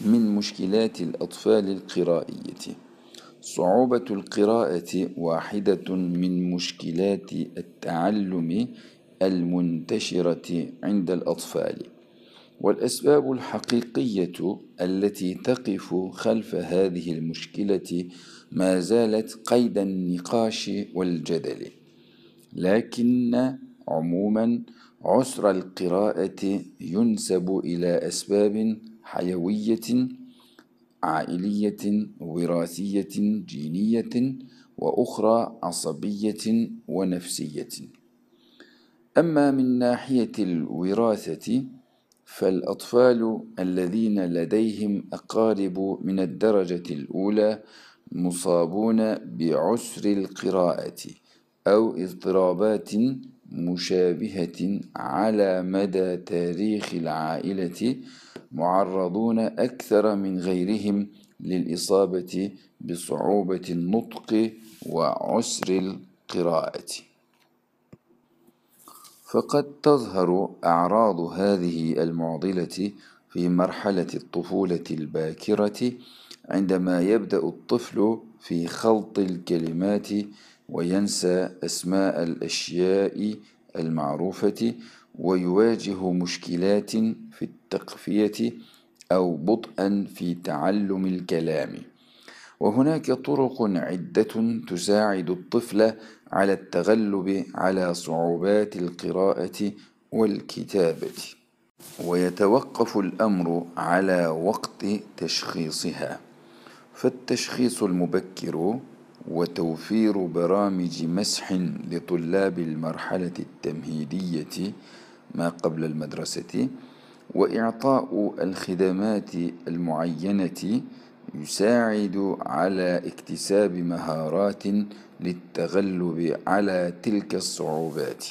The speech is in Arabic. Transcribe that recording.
من مشكلات الأطفال القرائية. صعوبة القراءة واحدة من مشكلات التعلم المنتشرة عند الأطفال والأسباب الحقيقية التي تقف خلف هذه المشكلة ما زالت قيد النقاش والجدل. لكن عموما عسر القراءة ينسب إلى أسباب حيوية عائلية وراثية جينية وأخرى عصبية ونفسية. أما من ناحية الوراثة فالأطفال الذين لديهم أقارب من الدرجة الأولى مصابون بعسر القراءة أو اضطرابات مشابهة على مدى تاريخ العائلة معرضون أكثر من غيرهم للإصابة بصعوبة النطق وعسر القراءة. فقد تظهر أعراض هذه المعضلة في مرحلة الطفولة الباكرة عندما يبدأ الطفل في خلط الكلمات وينسى أسماء الأشياء المعروفة ويواجه مشكلات في التقفية أو بطئا في تعلم الكلام. وهناك طرق عدة تساعد الطفل على التغلب على صعوبات القراءة والكتابة. ويتوقف الأمر على وقت تشخيصها. فالتشخيص المبكر وتوفير برامج مسح لطلاب المرحلة التمهيدية ما قبل المدرسة وإعطاء الخدمات المعينة يساعد على اكتساب مهارات للتغلب على تلك الصعوبات.